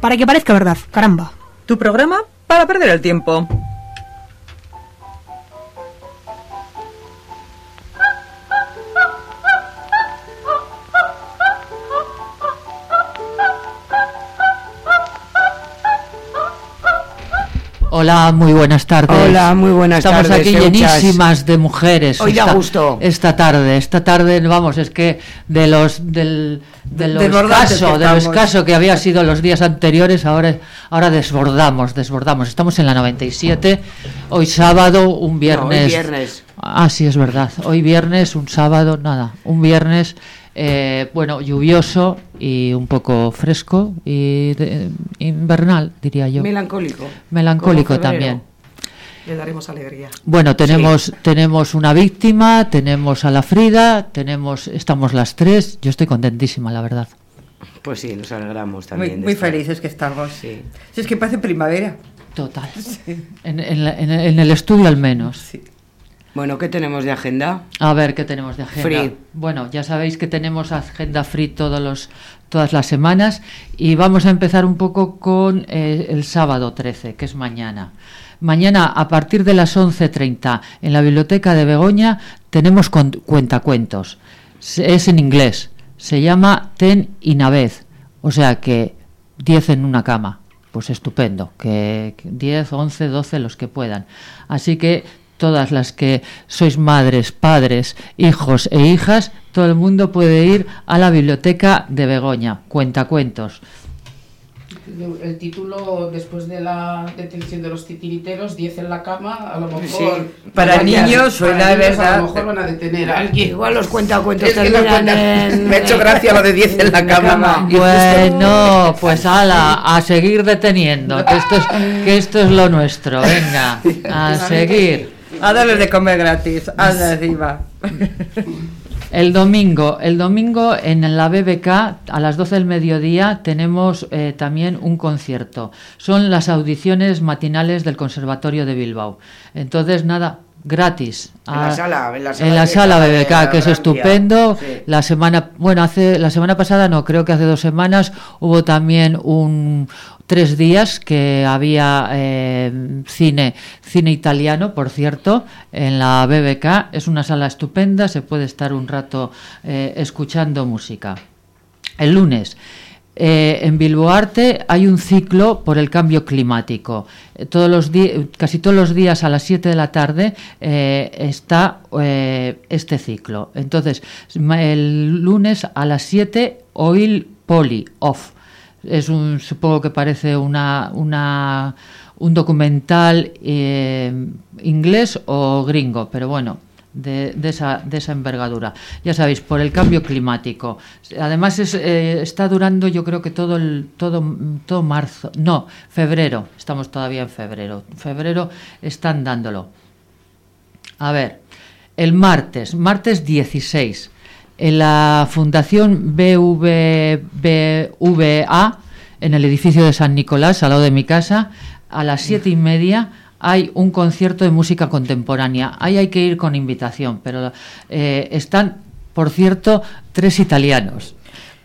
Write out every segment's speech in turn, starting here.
para que parezca verdad, caramba. Tu programa para perder el tiempo. Hola, muy buenas tardes. Hola, muy buenas Estamos tardes, aquí Feuchas. llenísimas de mujeres. Hoy da esta, gusto. Esta tarde, esta tarde, vamos, es que de los del, de lo escaso, de lo estamos. escaso que había sido los días anteriores, ahora ahora desbordamos, desbordamos. Estamos en la 97, hoy sábado, un viernes. viernes. Ah, sí, es verdad. Hoy viernes, un sábado, nada, un viernes eh, bueno, lluvioso y un poco fresco y de- invernal, diría yo. Melancólico. Melancólico también. Le daremos alegría. Bueno, tenemos, tenemos una víctima, tenemos a la Frida, tenemos, estamos las tres. Yo estoy contentísima, la verdad. Pues sí, nos alegramos Muy, también. de muy estar. felices que estamos. Sí. Si es que parece primavera. Total. En, en la- en- en el estudio al menos. Sí. Bueno, ¿qué tenemos de agenda? A ver qué tenemos de agenda. Free. Bueno, ya sabéis que tenemos agenda free todos los, todas las semanas y vamos a empezar un poco con eh, el sábado 13, que es mañana. Mañana, a partir de las 11.30, en la biblioteca de Begoña, tenemos con- cuentacuentos. Es en inglés. Se llama Ten y Navez. O sea que 10 en una cama. Pues estupendo. Que que 10, 11, 12, los que puedan. Así que todas las que sois madres, padres, hijos e hijas, todo el mundo puede ir a la biblioteca de Begoña. Cuentacuentos. El título, después de la detención de los titiriteros, 10 en la cama, a lo mejor... Sí, para niños suena para niños verdad. A lo mejor van a detener a alguien. Igual los cuentacuentos terminan cuenta- en- Me ha hecho gracia lo de 10 en la cama. Justo- Bueno, pues ala, a seguir deteniendo, que esto es, que esto es lo nuestro. Venga, a seguir. A darles de comer gratis. Anda encima. El domingo, el domingo en la BBK a las 12 del mediodía tenemos eh, también un concierto. Son las audiciones matinales del Conservatorio de Bilbao. Entonces, nada, gratis. En la Ah, sala, en la sala en la sala BBK, que es estupendo. Sí. La semana, bueno, hace la semana pasada no, creo que hace dos semanas hubo también un tres días que había eh, cine cine italiano, por cierto, en la BBK. Es una sala estupenda, se puede estar un rato eh, escuchando música. El lunes. Eh, en Bilbo Arte hay un ciclo por el cambio climático. Eh, todos los casi todos los días a las 7 de la tarde eh, está este ciclo. Entonces, el lunes a las 7, Oil Poly Off. Es un, supongo que parece una, una, un documental inglés o gringo, pero bueno, de, esa, de esa envergadura. Ya sabéis, por el cambio climático. Además, es, eh, está durando yo creo que todo, el, todo, todo marzo, no, febrero, estamos todavía en febrero. Febrero están dándolo. A ver, el martes, martes 16, en la Fundación BVA, en el edificio de San Nicolás, al lado de mi casa, a las siete y media hay un concierto de música contemporánea. Ahí hay que ir con invitación, pero eh, están, por cierto, tres italianos.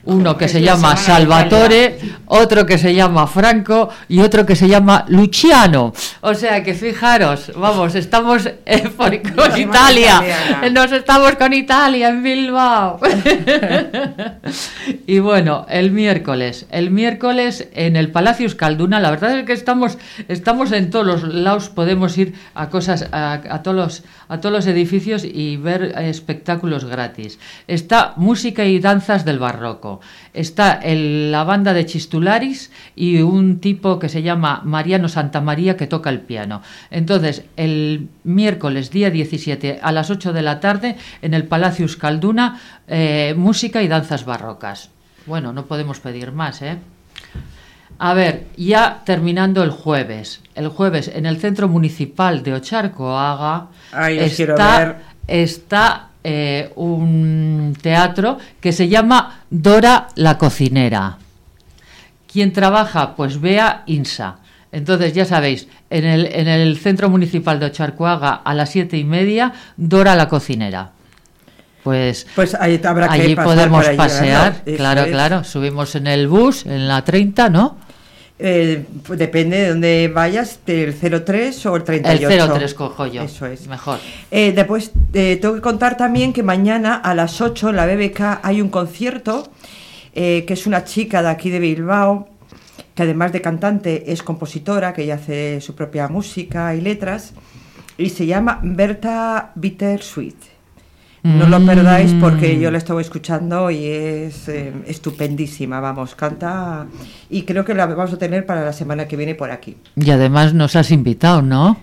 Uno que se la llama Salvatore, otro que se llama Franco y otro que se llama Luciano. O sea que fijaros, vamos, estamos eh, por- con Italia. italiana. Nos estamos con Italia en Bilbao. y bueno, el miércoles, el miércoles en el Palacio Euskalduna, la verdad es que estamos, estamos en todos los lados, podemos ir a cosas, a, a todos los, a todos los edificios y ver eh, espectáculos gratis. Está música y danzas del barroco. Está el- la banda de Chistularis y un tipo que se llama Mariano Santamaría que toca el piano. Entonces, el miércoles día 17 a las 8 de la tarde en el Palacio Euskalduna, eh, música y danzas barrocas. Bueno, no podemos pedir más, ¿eh? A ver, ya terminando el jueves. El jueves en el Centro Municipal de Ocharcoaga Ay, está eh, un teatro que se llama Dora la cocinera. ¿Quién trabaja? Pues Bea Insa. Entonces, ya sabéis, en el, en el Centro Municipal de Ocharcoaga a las siete y media, Dora la cocinera. Pues Pues ahí habrá que allí pasar podemos pasear, claro, es. claro. Subimos en el bus, en la 30, ¿no? Eh, pues depende de dónde vayas, del 03 o el 38. El 03 cojo yo. Eso es. Mejor. Eh, después, eh, tengo que contar también que mañana a las 8 en la BBK hay un concierto, eh, que es una chica de aquí de Bilbao, que además de cantante es compositora, que ella hace su propia música y letras, y se llama Berta Bittersweet. No lo Mm. perdáis porque yo la estaba escuchando y es eh, estupendísima, vamos, canta y creo que la vamos a tener para la semana que viene por aquí. Y además nos has invitado, ¿no?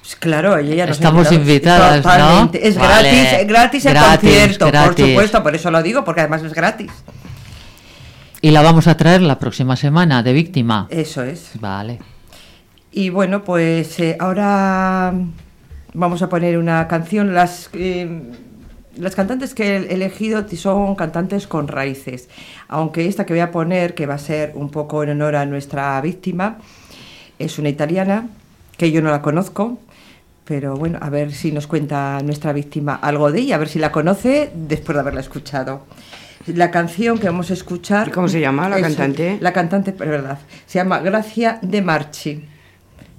Pues claro, ella nos Estamos invitadas, ¿no? Es Vale. gratis, es gratis el Gratis, concierto, por supuesto, por eso lo digo, porque además es gratis. Y la vamos a traer la próxima semana de víctima. Eso es. Vale. Y bueno, pues eh, ahora vamos a poner una canción. Las, eh, las cantantes que he elegido son cantantes con raíces, aunque esta que voy a poner, que va a ser un poco en honor a nuestra víctima, es una italiana, que yo no la conozco, pero bueno, a ver si nos cuenta nuestra víctima algo de ella, a ver si la conoce después de haberla escuchado. La canción que vamos a escuchar... ¿Y cómo se llama la es- cantante? La cantante, verdad, se llama Gracia de Marchi.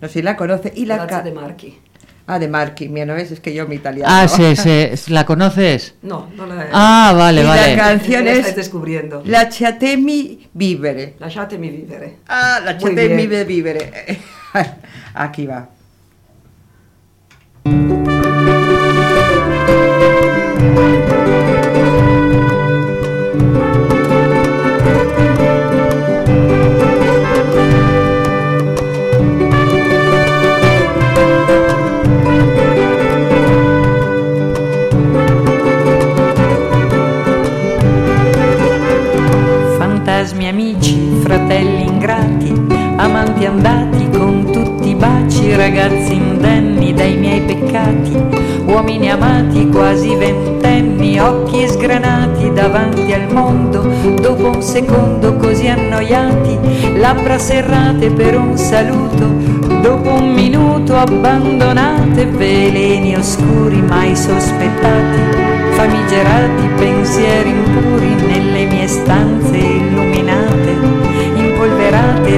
No sé si la conoce. Y la Grazie ca- de Marchi. Ah, de Marchi, mira, ¿no ves? Es que yo mi italiano. Ah, sí, sí, ¿la conoces? No, no la Ah, vale, y vale. la canción la es estáis descubriendo. Lasciatemi vivere. Lasciatemi vivere. Ah, Muy lasciatemi vivere. Aquí va. Uomini amati quasi ventenni, occhi sgranati davanti al mondo, dopo un secondo così annoiati, labbra serrate per un saluto, dopo un minuto abbandonate, veleni oscuri mai sospettati. Famigerati pensieri impuri nelle mie stanze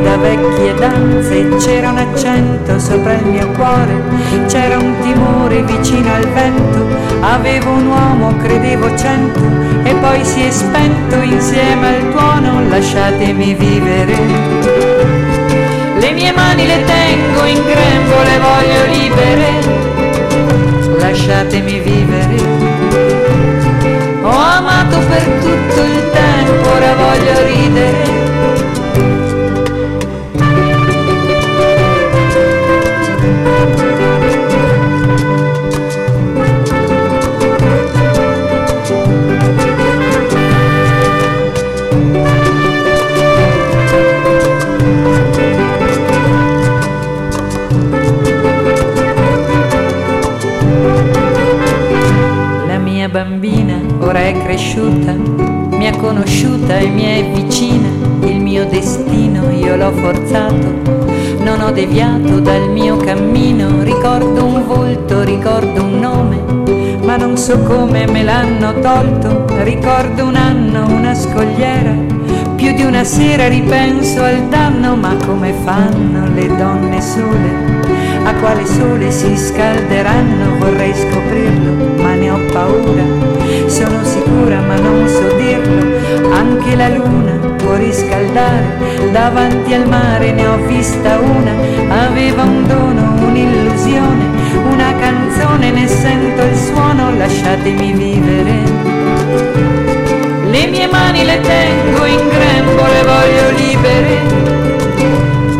da vecchie danze, c'era un accento sopra il mio cuore, c'era un timore vicino al vento, avevo un uomo, credevo cento, e poi si è spento insieme al tuono, lasciatemi vivere. Le mie mani le tengo in grembo, le voglio libere, lasciatemi vivere. Ho amato per tutto il tempo, ora voglio ridere. È cresciuta, mi ha conosciuta e mi è vicina, il mio destino io l'ho forzato, non ho deviato dal mio cammino, ricordo un volto, ricordo un nome, ma non so come me l'hanno tolto, ricordo un anno, una scogliera, più di una sera ripenso al danno, ma come fanno le donne sole? A quale sole si scalderanno? Vorrei scoprirlo, ma ne ho paura. Sono sicura, ma non so dirlo. Anche la luna può riscaldare. Davanti al mare ne ho vista una. Aveva un dono, un'illusione, una canzone, ne sento il suono. Lasciatemi vivere. Le mie mani le tengo in grembo, le voglio libere.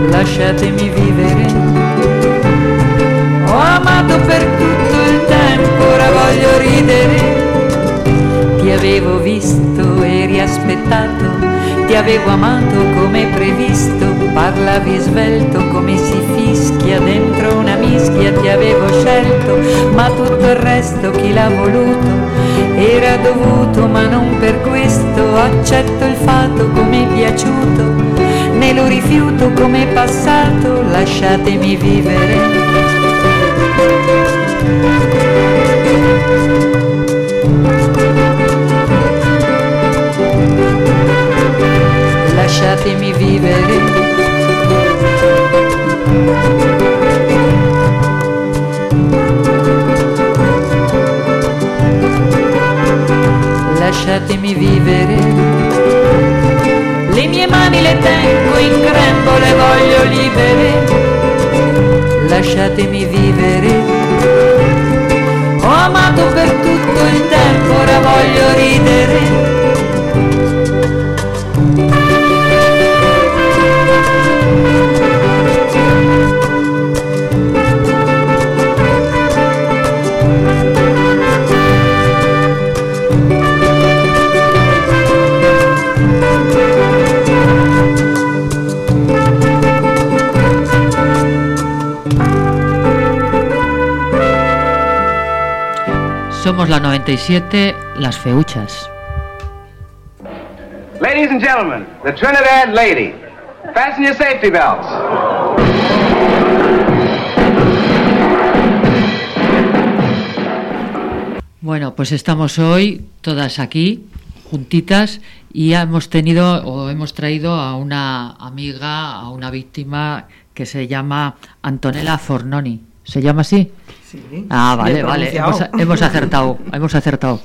Lasciatemi vivere. Ho amato per tutto il tempo, ora voglio ridere. Avevo visto, eri aspettato, ti avevo amato come previsto, parlavi svelto come si fischia dentro una mischia, ti avevo scelto, ma tutto il resto chi l'ha voluto era dovuto, ma non per questo accetto il fatto come piaciuto, ne lo rifiuto come passato, lasciatemi vivere. Lasciatemi vivere. Lasciatemi vivere. Le mie mani le tengo in grembo, le voglio libere lasciatemi vivere. Ho amato per tutto il tempo, ora voglio ridere. Somos la 97, las feuchas. Ladies and gentlemen, the Trinidad Lady. Fasten your safety belts. Bueno, pues estamos hoy todas aquí, juntitas, y hemos tenido o hemos traído a una amiga, a una víctima que se llama Antonella Fornoni. ¿Se llama así? Sí. Ah, vale, vale. Hemos, acertado, hemos acertado.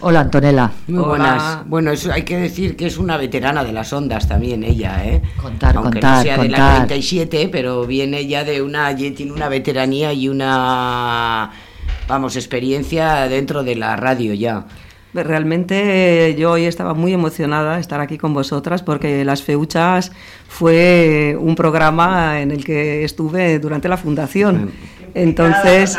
Hola, Antonella. Muy Hola. buenas. Bueno, eso hay que decir que es una veterana de las ondas también ella, ¿eh? Contar, Aunque contar, no sea de la contar. 97, pero viene ya de una, tiene una veteranía y una, vamos, experiencia dentro de la radio ya. Realmente eh, yo hoy estaba muy emocionada de estar aquí con vosotras porque Las Feuchas fue un programa en el que estuve durante la fundación. Entonces,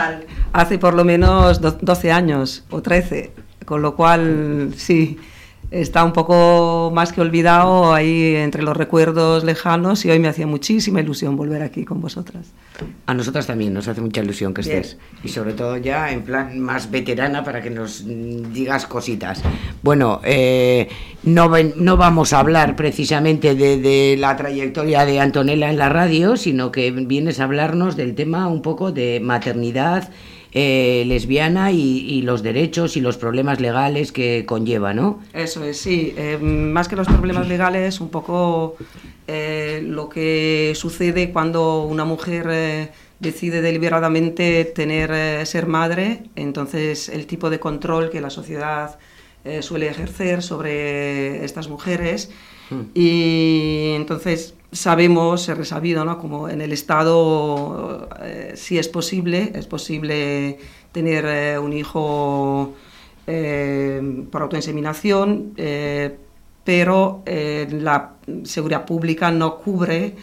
hace por lo menos do- 12 años o 13, con lo cual sí, está un poco más que olvidado ahí entre los recuerdos lejanos y hoy me hacía muchísima ilusión volver aquí con vosotras. A nosotras también nos hace mucha ilusión que Bien. estés. Y sobre todo ya en plan más veterana para que nos digas cositas. Bueno, eh, no, ven- no vamos a hablar precisamente de, de la trayectoria de Antonella en la radio, sino que vienes a hablarnos del tema un poco de maternidad eh, lesbiana y, y los derechos y los problemas legales que conlleva, ¿no? Eso es, sí. Eh, más que los problemas legales, un poco eh, lo que sucede cuando una mujer decide deliberadamente tener, ser madre, entonces el tipo de control que la sociedad suele ejercer sobre estas mujeres. Y entonces sabemos, es resabido, ¿no? Como en el Estado eh, sí es posible, es posible tener eh, un hijo eh, por autoinseminación, pero la seguridad pública no cubre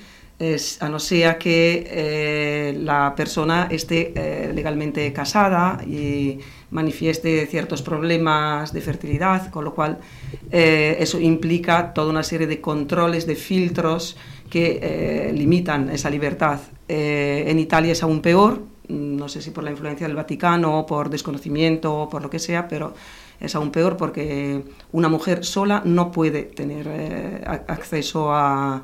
a no ser que la persona esté legalmente casada y manifieste ciertos problemas de fertilidad, con lo cual eso implica toda una serie de controles, de filtros que eh, limitan esa libertad. Eh, en Italia es aún peor, no sé si por la influencia del Vaticano, por desconocimiento o por lo que sea, pero es aún peor porque una mujer sola no puede tener eh, acceso a,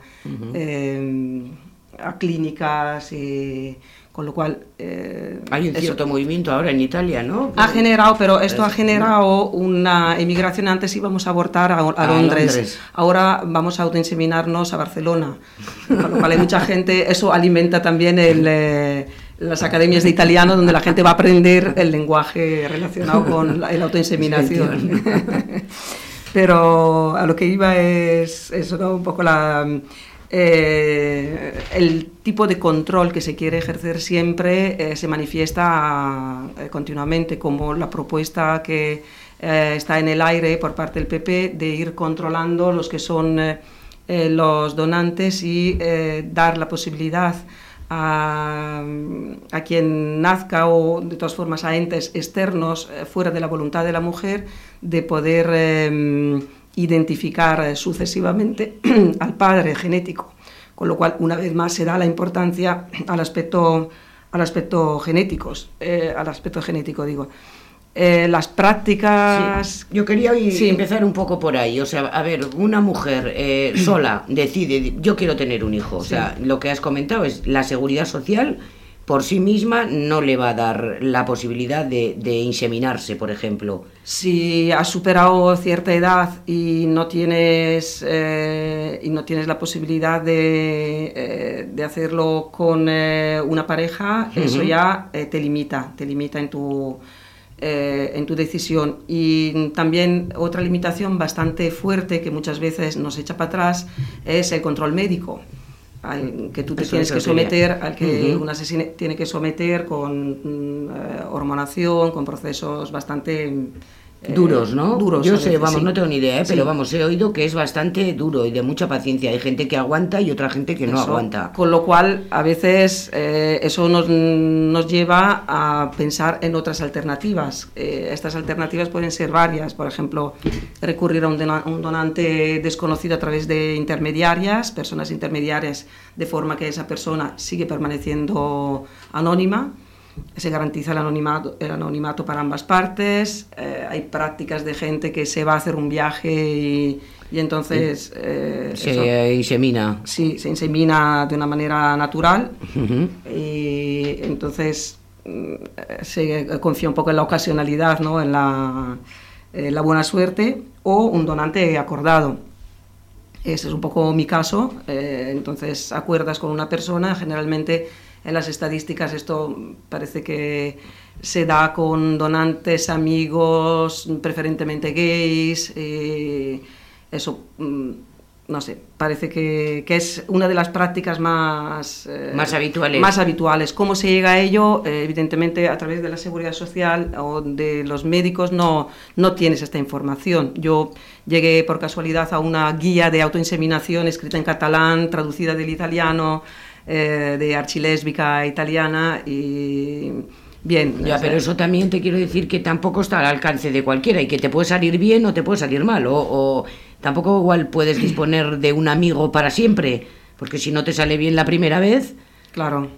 a clínicas y Con lo cual... eh, Hay un eso- cierto movimiento ahora en Italia, ¿no? ha generado, pero esto ha Es- generado una emigración. Antes íbamos a abortar a, a A Londres. Londres. ahora vamos a autoinseminarnos a Barcelona. Con lo cual hay mucha gente, eso alimenta también el, eh, las academias de italiano donde la gente va a aprender el lenguaje relacionado con la, la autoinseminación. Pero a lo que iba es eso, ¿no? un poco la, eh, el tipo de control que se quiere ejercer siempre eh, se manifiesta eh, continuamente, como la propuesta que está en el aire por parte del PP de ir controlando los que son los donantes y dar la posibilidad a, quien nazca o de todas formas a entes externos fuera de la voluntad de la mujer de poder eh, identificar eh, sucesivamente al padre genético, con lo cual una vez más se da la importancia al aspecto al aspecto genéticos, eh, al aspecto genético digo. Eh, las prácticas Yo quería hoy Sí. empezar un poco por ahí. O sea, a ver, una mujer eh, sola decide, yo quiero tener un hijo. O sea, lo que has comentado es la seguridad social por sí misma no le va a dar la posibilidad de, de inseminarse, por ejemplo. si has superado cierta edad y no tienes eh, y no tienes la posibilidad de, eh, de hacerlo con eh, una pareja, eso ya te limita, te limita en tu en tu decisión. Y también otra limitación bastante fuerte que muchas veces nos echa para atrás es el control médico. Al que tú te Eso- tienes que someter, al que un asesino tiene que someter con mm, eh, hormonación, con procesos bastante Duros, ¿no? Duros. Yo sé, veces, vamos, sí. no tengo ni idea, ¿eh? pero vamos, he oído que es bastante duro y de mucha paciencia. Hay gente que aguanta y otra gente que no Eso, aguanta. Con lo cual, a veces eh, eso nos, nos lleva a pensar en otras alternativas. Eh, estas alternativas pueden ser varias, por ejemplo, recurrir a un, dona- un donante desconocido a través de intermediarias, personas intermediarias, de forma que esa persona sigue permaneciendo anónima. Se garantiza el anonimato, el anonimato para ambas partes. eh, hay prácticas de gente que se va a hacer un viaje y, y entonces... eh, Se eso- eh, insemina. Sí, se insemina de una manera natural y entonces mm, eh, se confía un poco en la ocasionalidad, ¿no? en, la, en la buena suerte o un donante acordado. Ese es un poco mi caso. eh, entonces acuerdas con una persona, generalmente en las estadísticas esto parece que se da con donantes, amigos, preferentemente gays. eh, eso, mm, no sé, parece que, que es una de las prácticas más, eh, Más habituales. Más habituales. ¿Cómo se llega a ello? Eh, evidentemente a través de la seguridad social o de los médicos no, no tienes esta información. Yo llegué por casualidad a una guía de autoinseminación escrita en catalán, traducida del italiano, eh, de archilésbica italiana y bien. Ya, pero eso también te quiero decir que tampoco está al alcance de cualquiera y que te puede salir bien o te puede salir mal. O, o tampoco igual puedes disponer de un amigo para siempre, porque si no te sale bien la primera vez, Claro,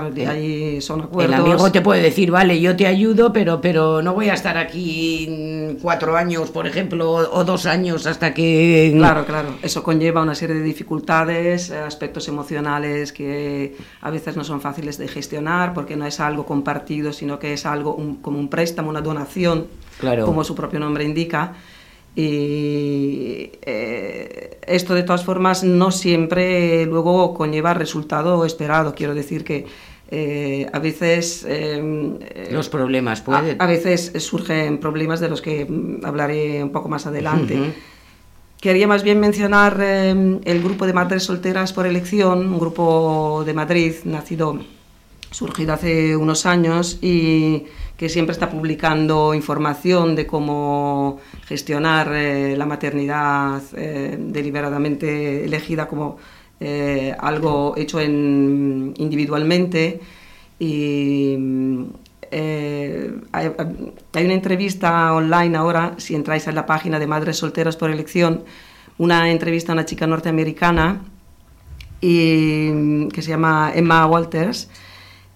claro, de ahí son el acuerdos. amigo te puede decir, vale, yo te ayudo, pero, pero no voy a estar aquí cuatro años, por ejemplo, o, o dos años hasta que... Claro, claro. Eso conlleva una serie de dificultades, aspectos emocionales que a veces no son fáciles de gestionar porque no es algo compartido, sino que es algo un- como un préstamo, una donación, Claro. como su propio nombre indica. Y eh, esto de todas formas no siempre luego conlleva resultado esperado. Quiero decir que eh, a veces eh, Los problemas pueden... a, a veces surgen problemas de los que mm, hablaré un poco más adelante. Quería más bien mencionar eh, el grupo de madres solteras por elección, un grupo de Madrid nacido, surgido hace unos años y que siempre está publicando información de cómo gestionar eh, la maternidad eh, deliberadamente elegida como eh, algo hecho en- individualmente. Y hay, hay una entrevista online ahora, si entráis en la página de Madres Solteras por Elección, una entrevista a una chica norteamericana y, que se llama Emma Walters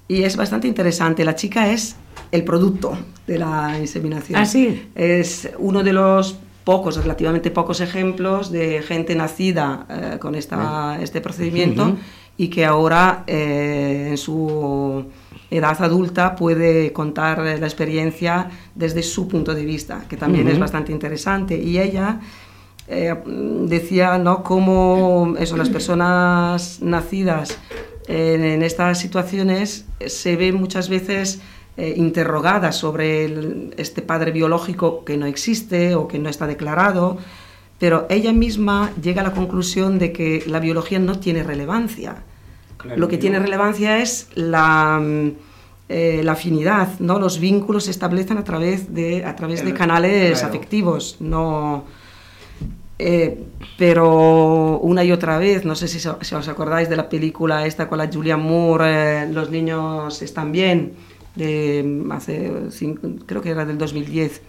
y es bastante interesante. La chica es el producto de la inseminación. Ah, sí. Es uno de los pocos, relativamente pocos ejemplos de gente nacida eh, con esta, este procedimiento y que ahora eh, en su edad adulta puede contar la experiencia desde su punto de vista, que también es Ujú. bastante interesante. Y ella eh, decía ¿no? cómo eso, las personas nacidas en, en estas situaciones se ven muchas veces eh, interrogadas sobre el- este padre biológico que no existe o que no está declarado, pero ella misma llega a la conclusión de que la biología no tiene relevancia. Claro Lo que tiene relevancia es la, mm, eh, la afinidad, ¿no? Los vínculos se establecen a través de, a través de canales claro. afectivos, no... eh, pero una y otra vez, no sé si, so- si os acordáis de la película esta con la Julia Moore, eh, Los niños están bien, de hace cinco- creo que era del 2010.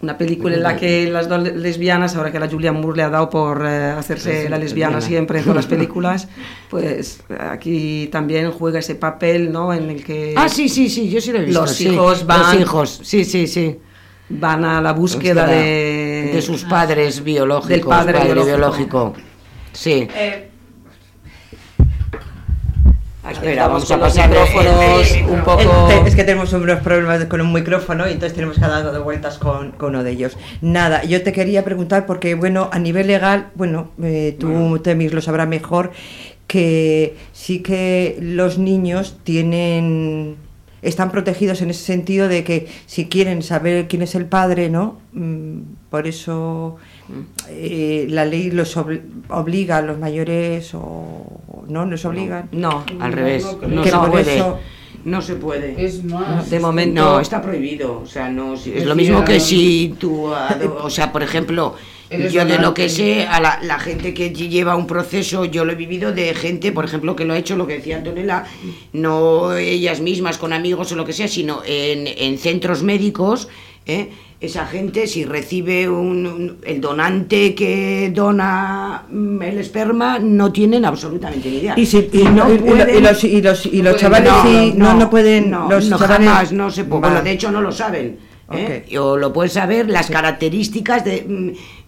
Una película en la que las dos lesbianas, ahora que la Julia Moore le ha dado por eh, hacerse Sí, la lesbiana siempre en todas las películas, pues aquí también juega ese papel, ¿no? En el que Ah, sí, sí, sí, yo sí lo he visto. los sí. hijos van, Los hijos, sí, sí, sí. Van a la búsqueda de, de sus padres biológicos, del padre, padre biológico. biológico. Sí. Espera, Estamos vamos a pasar micrófonos el- el- un poco... Eh, Es que tenemos unos problemas con un micrófono y entonces tenemos que dar de vueltas con, con uno de ellos. Nada, yo te quería preguntar porque, bueno, a nivel legal, bueno, eh, tú, Temis, lo sabrás mejor, que sí que los niños tienen están protegidos en ese sentido de que si quieren saber quién es el padre, ¿no? Mm, Por eso eh, la ley los obli- obliga a los mayores o no los obligan. No, Al revés, no, Que se por puede. eso- No se puede. Es más, De momento- No, está prohibido. O sea, no, si- es Decía- lo mismo que si tú, o sea, por ejemplo, Eres yo de lo que sé, a la, la gente que lleva un proceso, yo lo he vivido de gente, por ejemplo, que lo ha hecho, lo que decía Antonella, no ellas mismas con amigos o lo que sea, sino en, en centros médicos, ¿eh? esa gente si recibe un, un- el donante que dona mm, el esperma, no tienen absolutamente ni idea. Y, si, y, no y- pueden- y los, y los, y los chavales sí, no, no, pueden. no, los no, chavales, jamás, no se puede. Bueno, Vale. de hecho no lo saben. ¿Eh? O lo pueden saber las características de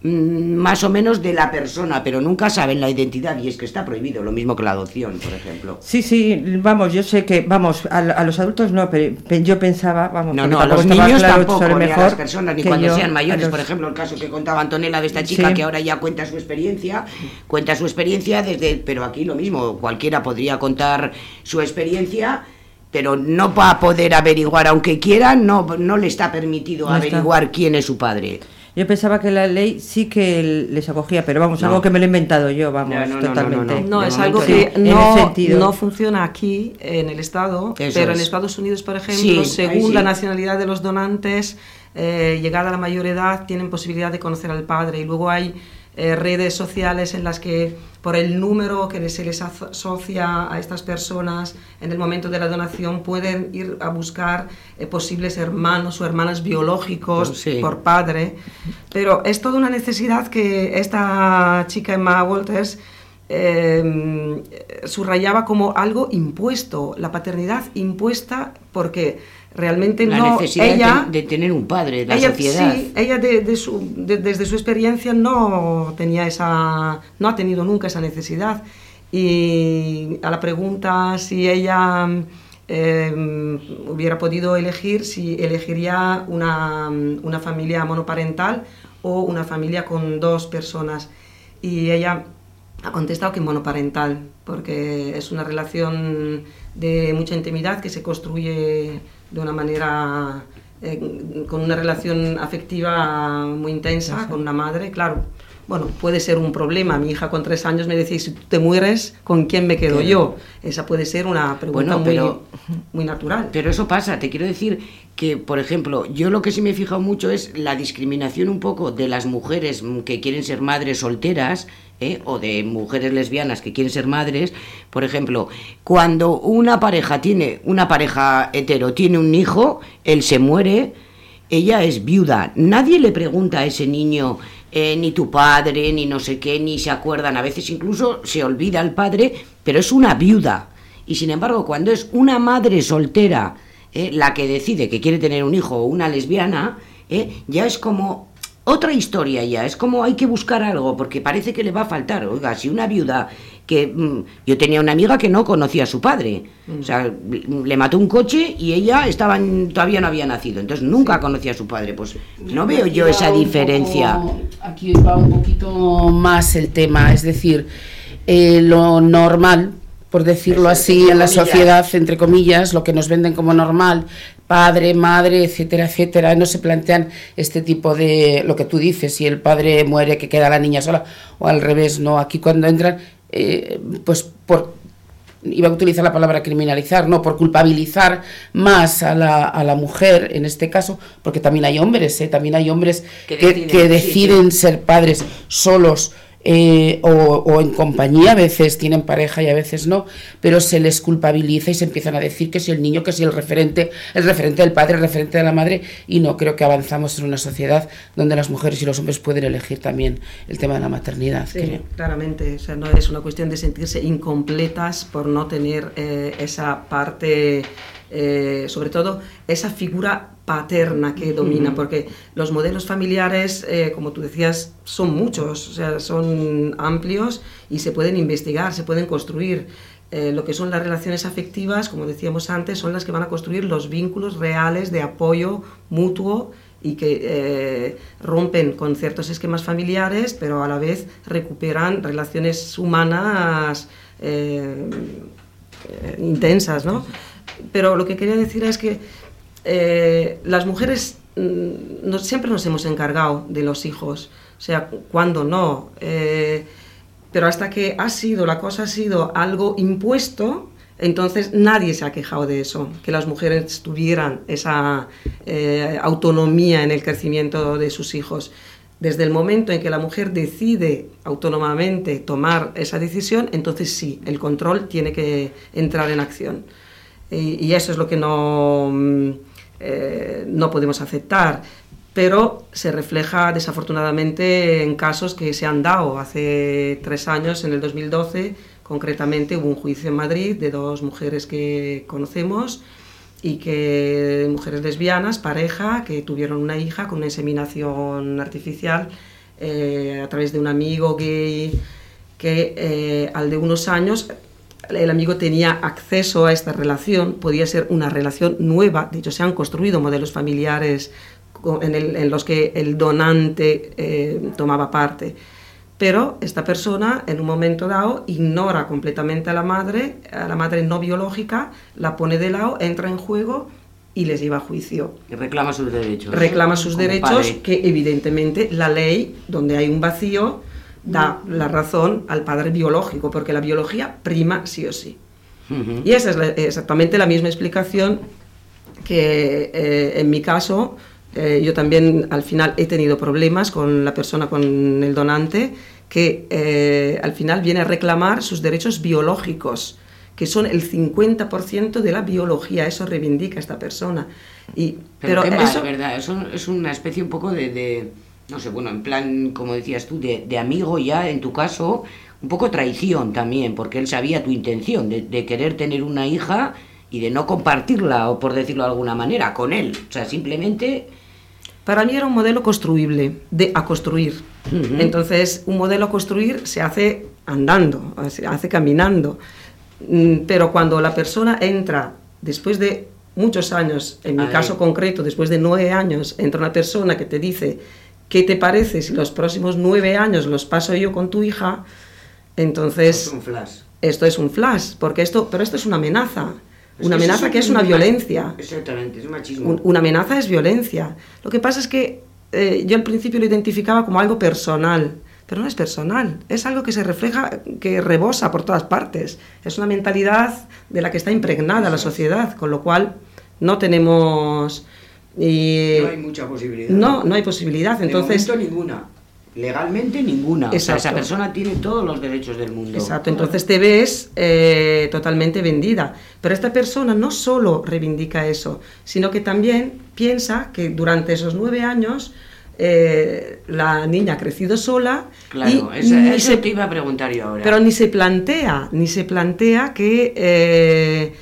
mm, mm, más o menos de la persona, pero nunca saben la identidad y es que está prohibido, lo mismo que la adopción, por ejemplo. Sí, sí, vamos, yo sé que, vamos, a, a los adultos no, pero pe- yo pensaba, vamos, No, no, a los niños claro, tampoco, sabes ni a mejor las personas, ni cuando yo, sean mayores. los- Por ejemplo, el caso que contaba Antonella de esta chica Sí. que ahora ya cuenta su experiencia, cuenta su experiencia desde, pero aquí lo mismo, cualquiera podría contar su experiencia, pero no va a poder averiguar, aunque quiera, no, no le está permitido No está. averiguar quién es su padre. Yo pensaba que la ley sí que les acogía, pero vamos, No. algo que me lo he inventado yo, vamos, No, no, no, no, totalmente. no, es algo que no. Funciona aquí en el Estado, Eso pero en es. Estados Unidos, por ejemplo, Sí, según sí. la nacionalidad de los donantes, eh, llegada a la mayor edad, tienen posibilidad de conocer al padre. Y luego hay eh, redes sociales en las que, por el número que se les aso- asocia a estas personas en el momento de la donación, pueden ir a buscar eh, posibles hermanos o hermanas biológicos Sí. por padre. Pero es toda una necesidad que esta chica Emma Walters eh, subrayaba como algo impuesto, la paternidad impuesta porque realmente La no necesidad de ella te- de, tener un padre, la ella, sociedad. sí, ella de- de su- de- desde su experiencia no tenía esa, no ha tenido nunca esa necesidad. Y a la pregunta si ella eh, hubiera podido elegir, si elegiría una, una familia monoparental o una familia con dos personas. Y ella ha contestado que monoparental, porque es una relación de mucha intimidad que se construye de una manera, eh, con una relación afectiva muy intensa con una madre, claro. Bueno, puede ser un problema. Mi hija con tres años me decía, si tú te mueres, ¿con quién me quedo Claro. yo? Esa puede ser una pregunta Bueno, pero- muy, muy natural. Pero eso pasa, te quiero decir que, por ejemplo, yo lo que sí me he fijado mucho es la discriminación un poco de las mujeres que quieren ser madres solteras, ¿eh? o de mujeres lesbianas que quieren ser madres. Por ejemplo, cuando una pareja tiene, una pareja hetero tiene un hijo, él se muere, ella es viuda. Nadie le pregunta a ese niño, eh, ni tu padre, ni no sé qué, ni se acuerdan. A veces incluso se olvida el padre, pero es una viuda. Y sin embargo, cuando es una madre soltera eh, la que decide que quiere tener un hijo o una lesbiana, ya es como otra historia ya. Es como hay que buscar algo, porque parece que le va a faltar. Oiga, si una viuda que mm, yo tenía una amiga que no conocía a su padre. O sea, le mató un coche y ella estaba en- todavía no había nacido, entonces nunca conocía a su padre. Pues no veo yo esa diferencia. poco- aquí va un poquito más el tema, es decir, eh, lo normal, por decirlo así, en la sociedad, entre comillas, lo que nos venden como normal, padre, madre, etcétera, etcétera, no se plantean este tipo de, lo que tú dices, si el padre muere, que queda la niña sola, o al revés, no, aquí cuando entran, eh, pues por iba a utilizar la palabra criminalizar, no, por culpabilizar más a la, a la mujer en este caso, porque también hay hombres, ¿eh? también hay hombres Que que, deciden, que sí, deciden ser padres solos eh, o, o en compañía, a veces tienen pareja y a veces no, pero se les culpabiliza y se empiezan a decir que si el niño, que si el referente, el referente del padre, el referente de la madre, y no creo que avanzamos en una sociedad donde las mujeres y los hombres pueden elegir también el tema de la maternidad. Sí, creo. claramente. O sea, no es una cuestión de sentirse incompletas por no tener eh, esa parte, eh, sobre todo esa figura paterna que domina, porque los modelos familiares, eh, como tú decías, son muchos, o sea, son amplios y se pueden investigar, se pueden construir. Eh, lo que son las relaciones afectivas, como decíamos antes, son las que van a construir los vínculos reales de apoyo mutuo y que eh, rompen con ciertos esquemas familiares, pero a la vez recuperan relaciones humanas eh, intensas, ¿no? Pero lo que quería decir es que eh, las mujeres mm, siempre nos hemos encargado de los hijos, o sea, cuando no, eh, pero hasta que ha sido, la cosa ha sido algo impuesto, entonces nadie se ha quejado de eso, que las mujeres tuvieran esa eh, autonomía en el crecimiento de sus hijos. Desde el momento en que la mujer decide autónomamente tomar esa decisión, entonces sí, el control tiene que entrar en acción. Y, eso es lo que no, mm, eh, no podemos aceptar. Pero se refleja desafortunadamente en casos que se han dado. Hace tres años, en el 2012, concretamente hubo un juicio en Madrid de dos mujeres que conocemos y que mujeres lesbianas, pareja, que tuvieron una hija con una inseminación artificial eh, a través de un amigo gay que eh, al de unos años el amigo tenía acceso a esta relación, podía ser una relación nueva, de hecho se han construido modelos familiares en, el- en los que el donante eh, tomaba parte. Pero esta persona en un momento dado ignora completamente a la madre, a la madre no biológica, la pone de lado, entra en juego y les lleva a juicio. Y reclama sus derechos. Reclama sus derechos padre. que evidentemente la ley, donde hay un vacío, da la razón al padre biológico, porque la biología prima sí o sí. Y esa es la- exactamente la misma explicación que eh, en mi caso eh, yo también al final he tenido problemas con la persona, con el donante, que eh, al final viene a reclamar sus derechos biológicos, que son el 50% de la biología, eso reivindica esta persona. Y, Pero, pero qué mal, eso, ¿verdad? Eso es una especie un poco de, de, no sé, bueno, en plan, como decías tú, de, de amigo ya, en tu caso, un poco traición también, porque él sabía tu intención de, de querer tener una hija y de no compartirla, o por decirlo de alguna manera, con él. O sea, simplemente... Para mí era un modelo construible, de a construir. Entonces, un modelo a construir se hace andando, se hace caminando. Mm, Pero cuando la persona entra, después de muchos años, en mi caso concreto, después de nueve años, entra una persona que te dice, ¿qué te parece si los próximos nueve años los paso yo con tu hija? Entonces, Es un flash. esto es un flash, porque esto, pero esto es una amenaza. Una amenaza que es una un- violencia. Exactamente, es machismo. Un- una amenaza es violencia. Lo que pasa es que eh, yo al principio lo identificaba como algo personal, pero no es personal, es algo que se refleja, que rebosa por todas partes. Es una mentalidad de la que está impregnada la sociedad, con lo cual no tenemos... No hay mucha posibilidad. no, no hay posibilidad. De Entonces, momento ninguna. Legalmente ninguna. O sea, esa Exacto. persona tiene todos los derechos del mundo. Exacto, entonces te ves eh, totalmente vendida. Pero esta persona no solo reivindica eso, sino que también piensa que durante esos nueve años eh, la niña ha crecido sola Claro, y esa- ni eso se- te iba a preguntar yo ahora. pero ni se plantea, ni se plantea que eh,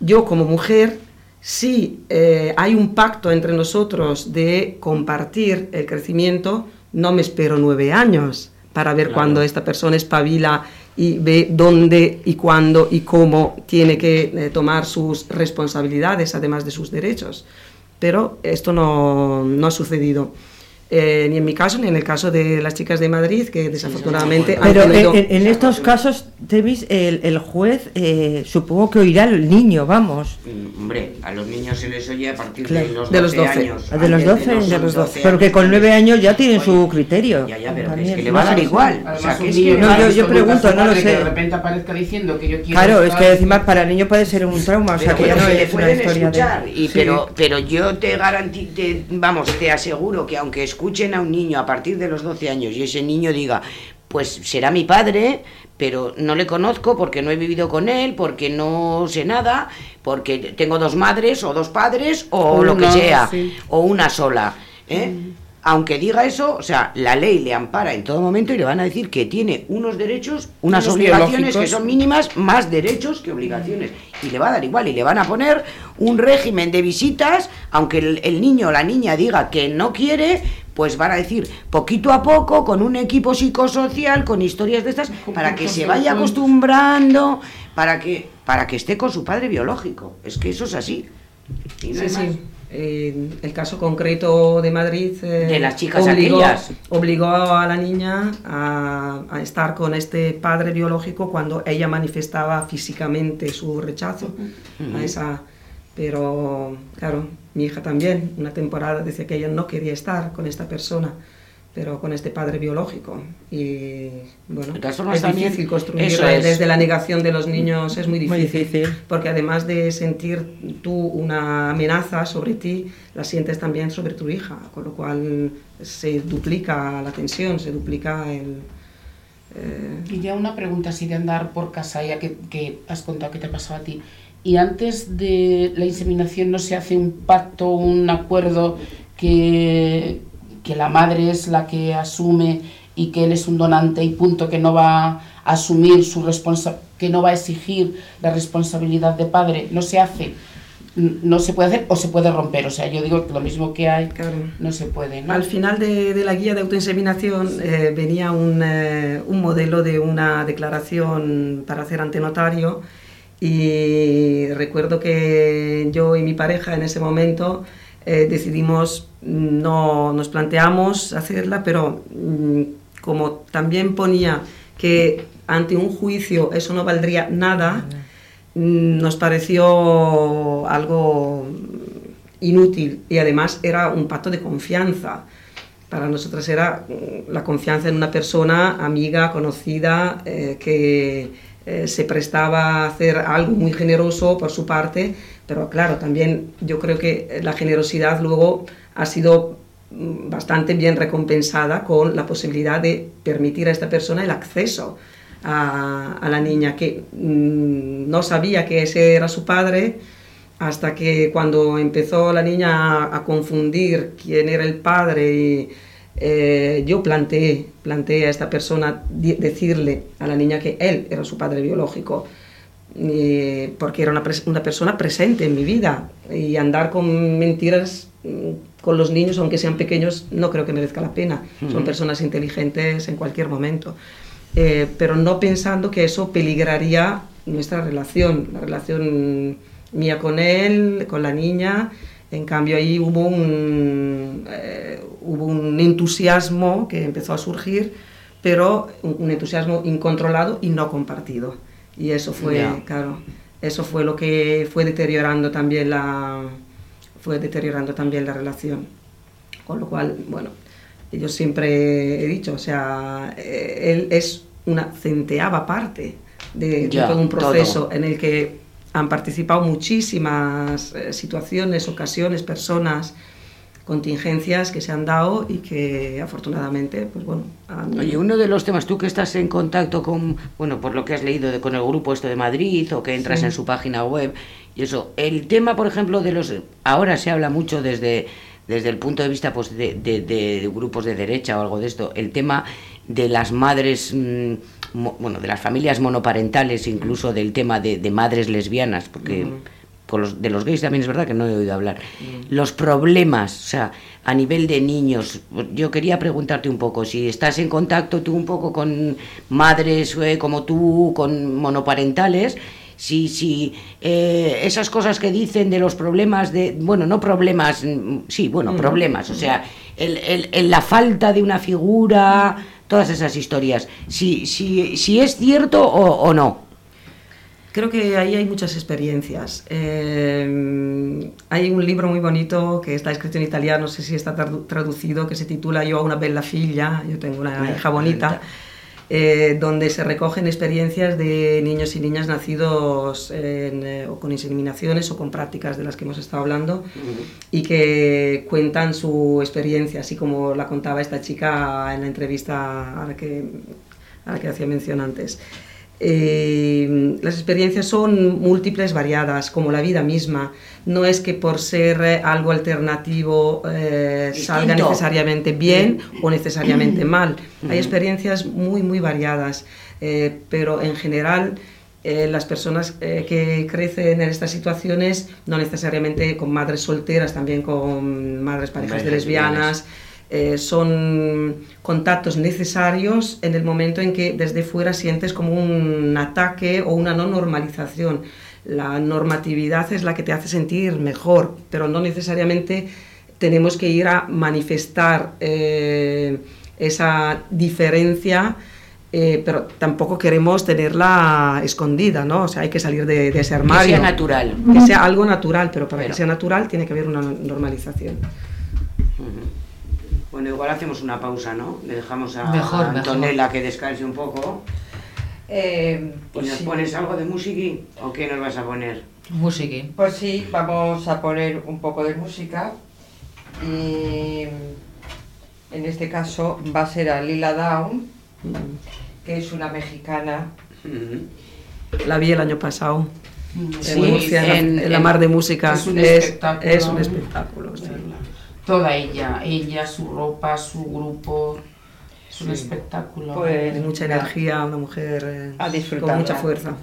yo como mujer, si eh, hay un pacto entre nosotros de compartir el crecimiento, no me espero nueve años para ver Claro. cuando esta persona espabila y ve dónde y cuándo y cómo tiene que eh, tomar sus responsabilidades, además de sus derechos. Pero esto no, no ha sucedido. Eh, ni en mi caso ni en el caso de las chicas de Madrid, que desafortunadamente Pero tenido- en, en estos casos, Tevis, el, el juez eh, supongo que oirá al niño, vamos. Mm, Hombre, a los niños se les oye a partir Claro. de los De 12, los 12. años. De los Antes 12, de los 12 Pero que con 9 años ya tienen su criterio. Ya, ya, pero es que le va a dar igual. O sea, que es. No, yo- yo pregunto, no lo sé. Que de repente aparezca diciendo que yo quiero. Claro, es que encima para el niño puede ser un trauma, o sea Pero que bueno, no es una historia escuchar, de... pero, pero yo te garantizo, vamos, te aseguro que aunque escuchen a un niño a partir de los 12 años y ese niño diga, pues será mi padre, pero no le conozco porque no he vivido con él, porque no sé nada, porque tengo dos madres o dos padres o, O lo que sea, sí. o una sola. ¿eh? Aunque diga eso, o sea, la ley le ampara en todo momento y le van a decir que tiene unos derechos, unas Unos obligaciones que son mínimas, más derechos que obligaciones. Y le va a dar igual, y le van a poner un régimen de visitas, aunque el, el niño o la niña diga que no quiere, pues van a decir poquito a poco, con un equipo psicosocial, con historias de estas, para que se vaya acostumbrando, para que, para que esté con su padre biológico. Es que eso es así. Y no Sí, sí. Eh, el caso concreto de Madrid eh, De las chicas obligó, aquellas. obligó a la niña a, a estar con este padre biológico cuando ella manifestaba físicamente su rechazo a esa pero claro mi hija también una temporada decía que ella no quería estar con esta persona pero con este padre biológico y bueno De todas formas, es también, difícil construir eso es. desde la negación de los niños es muy Muy difícil, difícil. porque además de sentir tú una amenaza sobre ti, la sientes también sobre tu hija, con lo cual se duplica la tensión, se duplica el... eh, Y ya una pregunta así de andar por casa, ya que, que has contado que te pasaba a ti. ¿Y antes de la inseminación no se hace un pacto, un acuerdo que, que la madre es la que asume y que él es un donante y punto, que no va a asumir su responsa que no va a exigir la responsabilidad de padre? ¿No se hace? ¿No se puede hacer o se puede romper? O sea, yo digo que lo mismo que hay, Claro. no se puede, ¿no? Al final de, de la guía de autoinseminación eh, venía un, eh, un modelo de una declaración para hacer ante notario y recuerdo que yo y mi pareja en ese momento eh, decidimos, no nos planteamos hacerla, pero mm, como también ponía que ante un juicio eso no valdría nada, mm, nos pareció algo inútil y además era un pacto de confianza. Para nosotras era mm, la confianza en una persona amiga, conocida, eh, que eh, se prestaba a hacer algo muy generoso por su parte, pero claro, también yo creo que la generosidad luego ha sido mm, bastante bien recompensada con la posibilidad de permitir a esta persona el acceso a, la niña que mm, no sabía que ese era su padre hasta que cuando empezó la niña a, confundir quién era el padre eh, yo planteé, planteé a esta persona decirle a la niña que él era su padre biológico eh, porque era una, una persona presente en mi vida y andar con mentiras mm, con los niños, aunque sean pequeños, no creo que merezca la pena. Son Ujú. personas inteligentes en cualquier momento. Eh, pero no pensando que eso peligraría nuestra relación, la relación mía con él, con la niña. En cambio, ahí hubo un, eh, hubo un entusiasmo que empezó a surgir, pero un, entusiasmo incontrolado y no compartido. Y eso fue, Ya. claro, eso fue lo que fue deteriorando también la, fue deteriorando también la relación. Con lo cual, bueno, yo siempre he dicho, o sea, eh, él es una centeava parte de, de Ya, todo un proceso todo. en el que han participado muchísimas eh, situaciones, ocasiones, personas, contingencias que se han dado y que afortunadamente, pues bueno, han- Oye, uno de los temas, tú que estás en contacto con, bueno, por lo que has leído de, con el grupo esto de Madrid o que entras Sí. en su página web y eso, el tema, por ejemplo, de los, ahora se habla mucho desde, desde el punto de vista pues, de, de- de grupos de derecha o algo de esto, el tema de las madres, mm, mo- bueno, de las familias monoparentales, incluso del tema de, de madres lesbianas, porque con los, de los gays también es verdad que no he oído hablar. Los problemas, o sea, a nivel de niños, yo quería preguntarte un poco, si estás en contacto tú un poco con madres eh, como tú, con monoparentales, si, si eh, esas cosas que dicen de los problemas de, bueno, no problemas, mm, sí, bueno, problemas, o sea, el, el- el- la falta de una figura, todas esas historias, si, si, si es cierto o, o no. Creo que ahí hay muchas experiencias. Eh, hay un libro muy bonito que está escrito en italiano, no sé si está tradu- traducido, que se titula Yo a una bella figlia, yo tengo una hija bonita, eh, donde se recogen experiencias de niños y niñas nacidos en, eh, o con inseminaciones o con prácticas de las que hemos estado hablando y que cuentan su experiencia, así como la contaba esta chica en la entrevista a la que, a la que hacía mención antes. Eh, las experiencias son múltiples, variadas, como la vida misma. No es que por ser algo alternativo eh, salga necesariamente bien o necesariamente mal. Ujú. Hay experiencias muy, muy variadas, eh, pero en general eh, las personas eh, que crecen en estas situaciones, no necesariamente con madres solteras, también con madres parejas de lesbianas, eh, son contactos necesarios en el momento en que desde fuera sientes como un ataque o una no normalización. La normatividad es la que te hace sentir mejor, pero no necesariamente tenemos que ir a manifestar eh, esa diferencia, eh, pero tampoco queremos tenerla escondida, ¿no? O sea, hay que salir de, de ese armario. sea natural. Que sea algo natural, pero para Pero- que sea natural tiene que haber una normalización. Bueno, igual hacemos una pausa, ¿no? Le dejamos a Mejor, a mejor. Antonella que descanse un poco. Eh, ¿Y nos sí. pones algo de música o qué nos vas a poner? Música. Pues sí, vamos a poner un poco de música y en este caso va a ser a Lila Down, que es una mexicana. La vi el año pasado. Sí, en Murcia, en, la- en- mar de música. es un es, espectáculo. es un espectáculo. sí. Toda ella, ella, su ropa, su grupo. Es un Sí. espectáculo. Pues, de mucha energía, una mujer eh, A con mucha fuerza.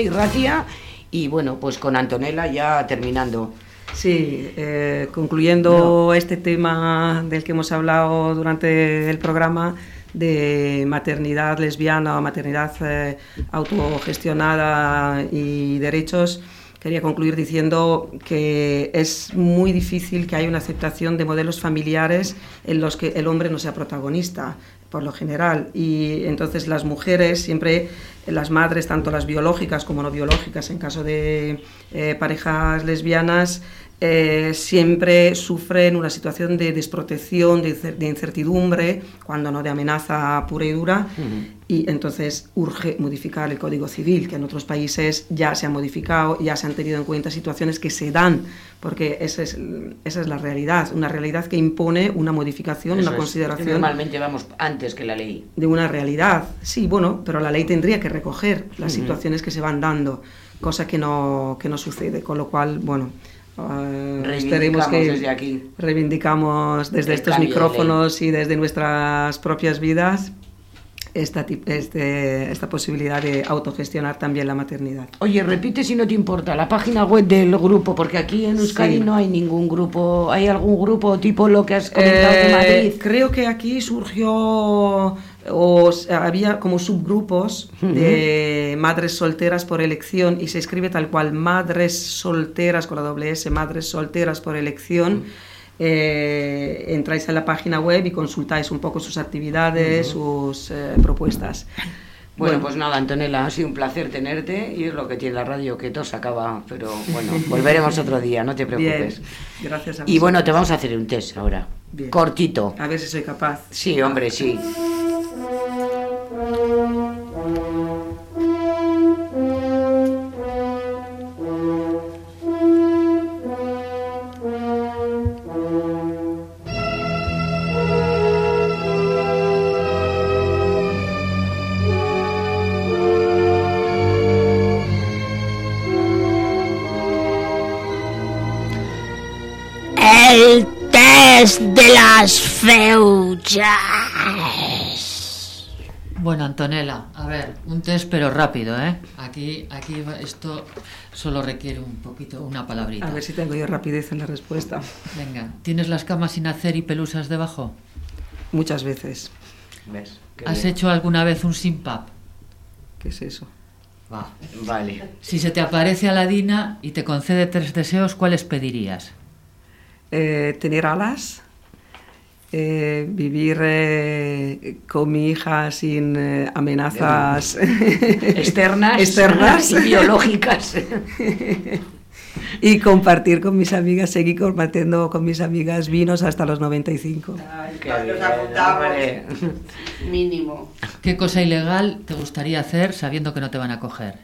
Y Racia. Y bueno, pues con Antonella ya terminando. Sí, eh, concluyendo este tema del que hemos hablado durante el programa de maternidad lesbiana o maternidad eh, autogestionada y derechos, quería concluir diciendo que es muy difícil que haya una aceptación de modelos familiares en los que el hombre no sea protagonista por lo general. Y entonces las mujeres, siempre las madres, tanto las biológicas como no biológicas, en caso de eh, parejas lesbianas, eh, siempre sufren una situación de desprotección, de, incertidumbre, cuando no de amenaza pura y dura, y entonces urge modificar el Código Civil, que en otros países ya se ha modificado, ya se han tenido en cuenta situaciones que se dan, porque esa es, esa es la realidad, una realidad que impone una modificación, una consideración. Normalmente vamos antes que la ley. De una realidad, sí, bueno, pero la ley tendría que recoger las situaciones que se van dando, cosa que no, que no sucede, con lo cual, bueno Uh, esperemos que desde aquí. reivindicamos desde estos micrófonos y desde nuestras propias vidas esta, este, esta posibilidad de autogestionar también la maternidad. Oye, repite si no te importa la página web del grupo, porque aquí en Euskadi no hay ningún grupo. ¿Hay algún grupo tipo lo que has comentado de eh, Madrid? Creo que aquí surgió o había como subgrupos de madres solteras por elección y se escribe tal cual madres solteras con la doble S, madres solteras por elección. Eh, entráis en la página web y consultáis un poco sus actividades, sus eh, propuestas. Bueno, pues nada, Antonella, ha sido un placer tenerte y es lo que tiene la radio, que todo se acaba, pero bueno, volveremos otro día, no te preocupes. gracias a Y bueno, te vamos a hacer un test ahora, cortito. A ver si soy capaz. Sí, hombre, sí. Feuchas. Bueno, Antonella, a ver, un test pero rápido, ¿eh? Aquí, aquí esto solo requiere un poquito, una palabrita. A ver si tengo yo rapidez en la respuesta. Venga, ¿tienes las camas sin hacer y pelusas debajo? Muchas veces. ¿Ves? ¿Has hecho alguna vez un simpap? ¿Qué es eso? Va. Vale. Si se te aparece Aladina y te concede tres deseos, ¿cuáles pedirías? Eh, tener alas eh, vivir eh, con mi hija sin eh, amenazas externas, externas. y biológicas. y compartir con mis amigas, seguir compartiendo con mis amigas vinos hasta los 95. Ay, qué Mínimo. ¿Qué cosa ilegal te gustaría hacer sabiendo que no te van a coger?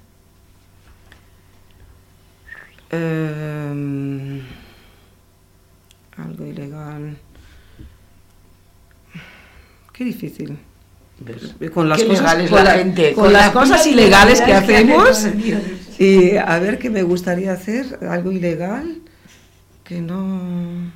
Em, algo ilegal. Qué difícil. Con las cosas, con, con, las cosas ilegales que hacemos y a ver qué me gustaría hacer algo ilegal que no.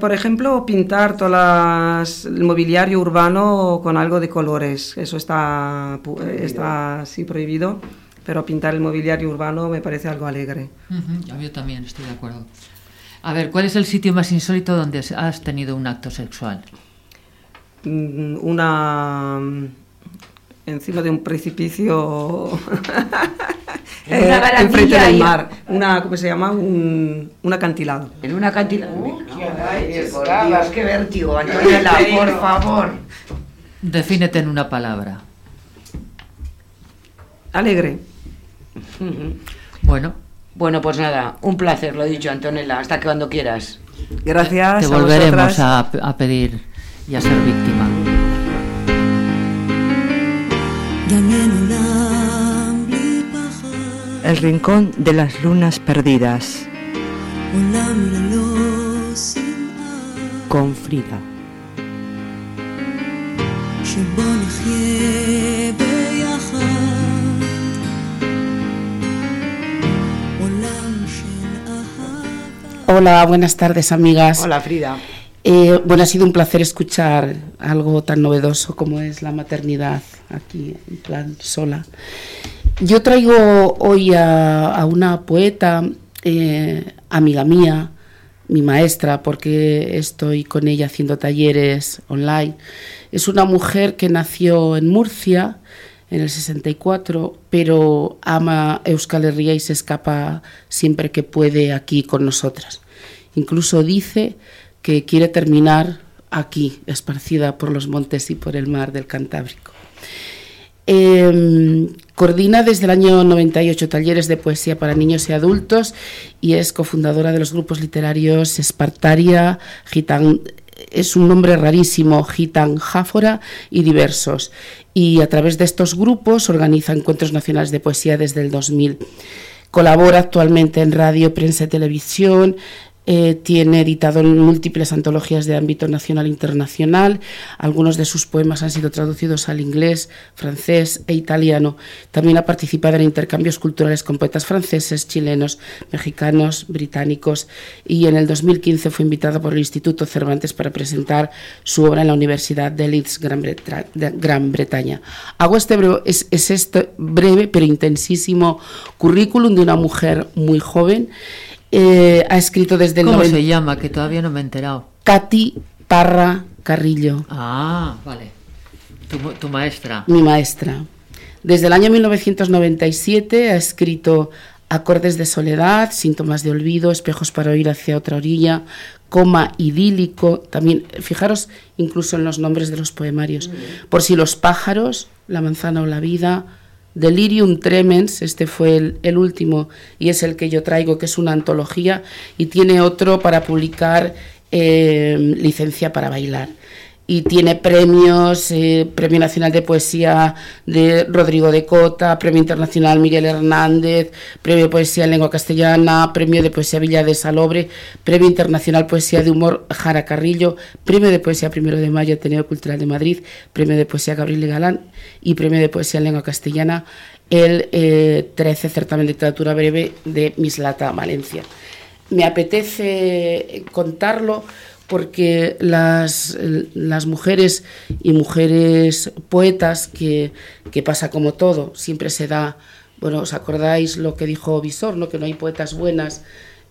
Por ejemplo pintar todo el mobiliario urbano con algo de colores. Eso está está así prohibido pero pintar el mobiliario urbano me parece algo alegre. Yo también estoy de acuerdo. A ver cuál es el sitio más insólito donde has tenido un acto sexual una mm, encima de un precipicio en una eh, enfrente del mar. Una cómo se llama un, un acantilado. En un acantilado. Uh, qué, por Dios, qué vértigo Antonella por favor. Defínete en una palabra. Alegre. Bueno. Bueno pues nada un placer lo he dicho Antonella hasta que cuando quieras. Gracias te volveremos a, a pedir y a ser víctima. El rincón de las lunas perdidas. Con Frida. Hola, buenas tardes amigas. Hola Frida. Eh, bueno, ha sido un placer escuchar algo tan novedoso como es la maternidad aquí, en plan sola. Yo traigo hoy a, una poeta, eh, amiga mía, mi maestra, porque estoy con ella haciendo talleres online. Es una mujer que nació en Murcia en el 64, pero ama Euskal Herria y se escapa siempre que puede aquí con nosotras. Incluso dice que quiere terminar aquí, esparcida por los montes y por el mar del Cantábrico. Em, coordina desde el año 98 talleres de poesía para niños y adultos y es cofundadora de los grupos literarios Espartaria, Gitan, es un nombre rarísimo, Gitan Jáfora y diversos. Y a través de estos grupos organiza encuentros nacionales de poesía desde el 2000. Colabora actualmente en radio, prensa y televisión, eh, tiene editado múltiples antologías de ámbito nacional e internacional. Algunos de sus poemas han sido traducidos al inglés, francés e italiano. También ha participado en intercambios culturales con poetas franceses, chilenos, mexicanos, británicos y en el 2015 fue invitado por el Instituto Cervantes para presentar su obra en la Universidad de Leeds, Gran, Bretaña. Hago este breve, es, es este breve pero intensísimo currículum de una mujer muy joven eh, ha escrito desde el ¿Cómo se llama? Que todavía no me he enterado. Katy Parra Carrillo. Ah, vale. Tu, maestra. Mi maestra. Desde el año 1997 ha escrito Acordes de soledad, Síntomas de olvido, Espejos para oír hacia otra orilla, Coma idílico. También, fijaros incluso en los nombres de los poemarios. Por si los pájaros, La manzana o la vida, Delirium Tremens, este fue el, último y es el que yo traigo, que es una antología, y tiene otro para publicar eh, Licencia para Bailar y tiene premios, eh, Premio Nacional de Poesía de Rodrigo de Cota, Premio Internacional Miguel Hernández, Premio de Poesía en Lengua Castellana, Premio de Poesía Villa de Salobre, Premio Internacional Poesía de Humor Jara Carrillo, Premio de Poesía Primero de Mayo Ateneo Cultural de Madrid, Premio de Poesía Gabriel Galán y Premio de Poesía en Lengua Castellana el 13 eh, Certamen de Literatura Breve de Mislata, Valencia. Me apetece contarlo porque las, las mujeres y mujeres poetas, que, pasa como todo, siempre se da, bueno, ¿os acordáis lo que dijo Visor, ¿no? que no hay poetas buenas,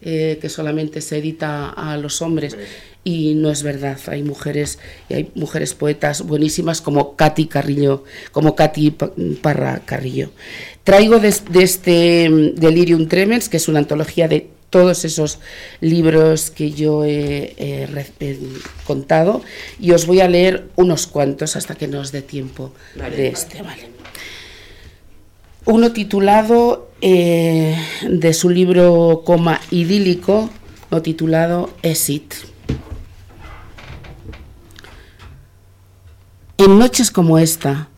eh, que solamente se edita a los hombres? Y no es verdad, hay mujeres, y hay mujeres poetas buenísimas como Katy Carrillo, como Katy Parra Carrillo. Traigo de, de este mm, Delirium Tremens, que es una antología de todos esos libros que yo he, contado y os voy a leer unos cuantos hasta que nos dé tiempo de este. Vale. Uno titulado eh, de su libro coma idílico, o titulado Exit. En noches como esta,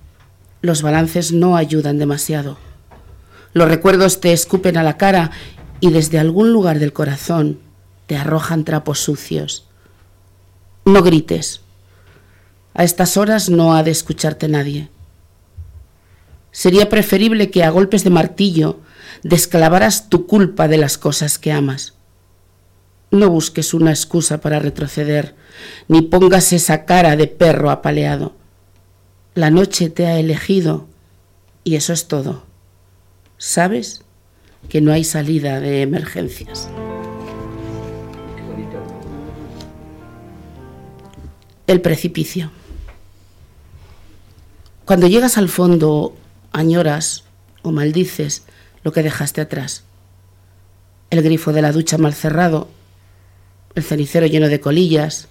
los balances no ayudan demasiado. Los recuerdos te escupen a la cara y desde algún lugar del corazón te arrojan trapos sucios. No grites. A estas horas no ha de escucharte nadie. Sería preferible que a golpes de martillo desclavaras tu culpa de las cosas que amas. No busques una excusa para retroceder, ni pongas esa cara de perro apaleado. La noche te ha elegido y eso es todo. ¿Sabes? Que no hay salida de emergencias. El precipicio. Cuando llegas al fondo, añoras o maldices lo que dejaste atrás. El grifo de la ducha mal cerrado, el cenicero lleno de colillas,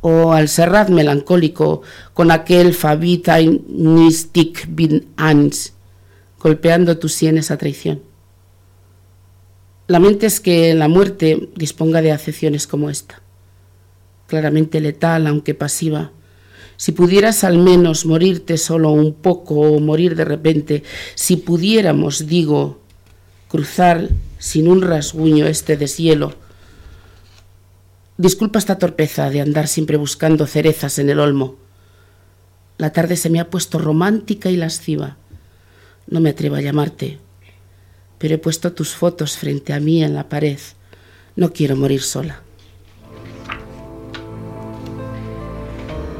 o al serrat melancólico con aquel Fabitain Nistik bin Ans, golpeando tus sienes a traición. Lamentes que la muerte disponga de acepciones como esta, claramente letal, aunque pasiva. Si pudieras al menos morirte solo un poco o morir de repente, si pudiéramos, digo, cruzar sin un rasguño este deshielo. Disculpa esta torpeza de andar siempre buscando cerezas en el olmo. La tarde se me ha puesto romántica y lasciva. No me atrevo a llamarte, pero he puesto tus fotos frente a mí en la pared. No quiero morir sola.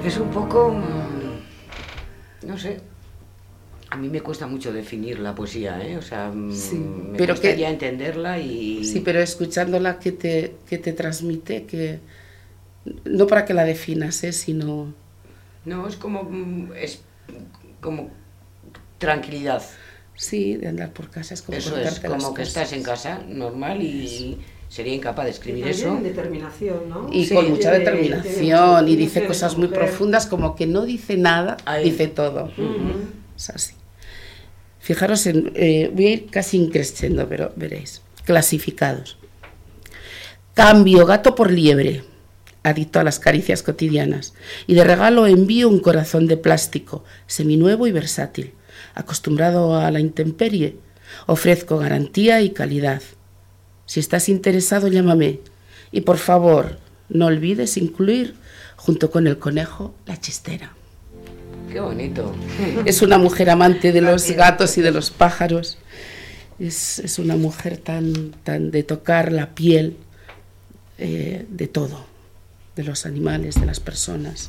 Es un poco, mm, no sé, A mí me cuesta mucho definir la poesía, ¿eh? O sea, mm, Sí, me pero que- ya entenderla y... Sí, pero escuchándola que te, que te transmite, que no para que la definas, ¿eh? sino No, es como... mm, es como tranquilidad. Sí, de andar por casa, es como Eso es, las como que cosas. estás en casa, normal, y sería incapaz de escribir Y eso. determinación, ¿no? Y Sí, con mucha determinación y dice cosas muy profundas como que no dice nada, Ahí. dice todo. Es así. Fijaros, en, eh, voy a ir casi increciendo, pero veréis. Clasificados. Cambio gato por liebre, adicto a las caricias cotidianas. Y de regalo envío un corazón de plástico, seminuevo y versátil. Acostumbrado a la intemperie, ofrezco garantía y calidad. Si estás interesado, llámame. Y por favor, no olvides incluir, junto con el conejo, la chistera. Qué bonito. Es una mujer amante de los gatos y de los pájaros. Es, es una mujer tan, tan de tocar la piel eh, de todo, de los animales, de las personas.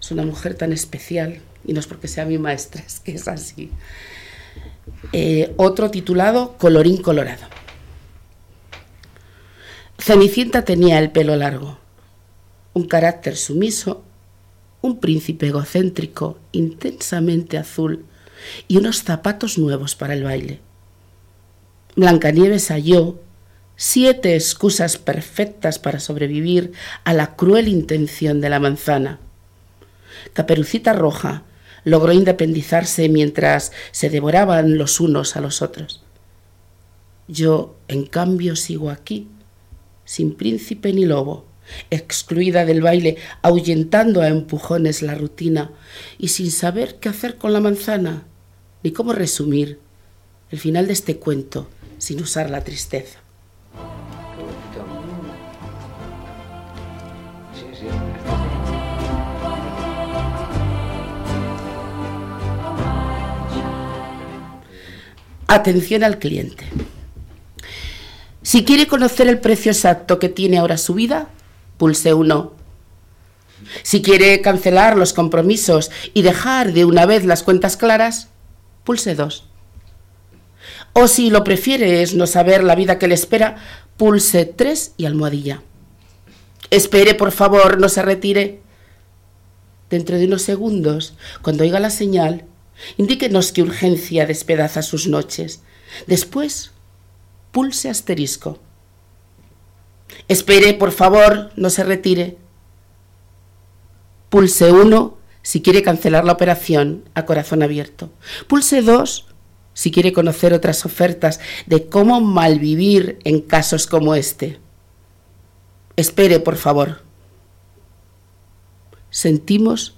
Es una mujer tan especial, y no es porque sea mi maestra, es que es así. Eh, otro titulado Colorín Colorado. Cenicienta tenía el pelo largo, un carácter sumiso un príncipe egocéntrico intensamente azul y unos zapatos nuevos para el baile. Blancanieves halló siete excusas perfectas para sobrevivir a la cruel intención de la manzana. Caperucita Roja logró independizarse mientras se devoraban los unos a los otros. Yo, en cambio, sigo aquí, sin príncipe ni lobo, excluida del baile, ahuyentando a empujones la rutina y sin saber qué hacer con la manzana, ni cómo resumir el final de este cuento sin usar la tristeza. Atención al cliente. Si quiere conocer el precio exacto que tiene ahora su vida, pulse 1. Si quiere cancelar los compromisos y dejar de una vez las cuentas claras, pulse 2. O si lo prefiere es no saber la vida que le espera, pulse 3 y almohadilla. Espere, por favor, no se retire. Dentro de unos segundos, cuando oiga la señal, indíquenos qué urgencia despedaza sus noches. Después, pulse asterisco. Espere, por favor, no se retire. Pulse 1 si quiere cancelar la operación a corazón abierto. Pulse 2 si quiere conocer otras ofertas de cómo malvivir en casos como este. Espere, por favor. Sentimos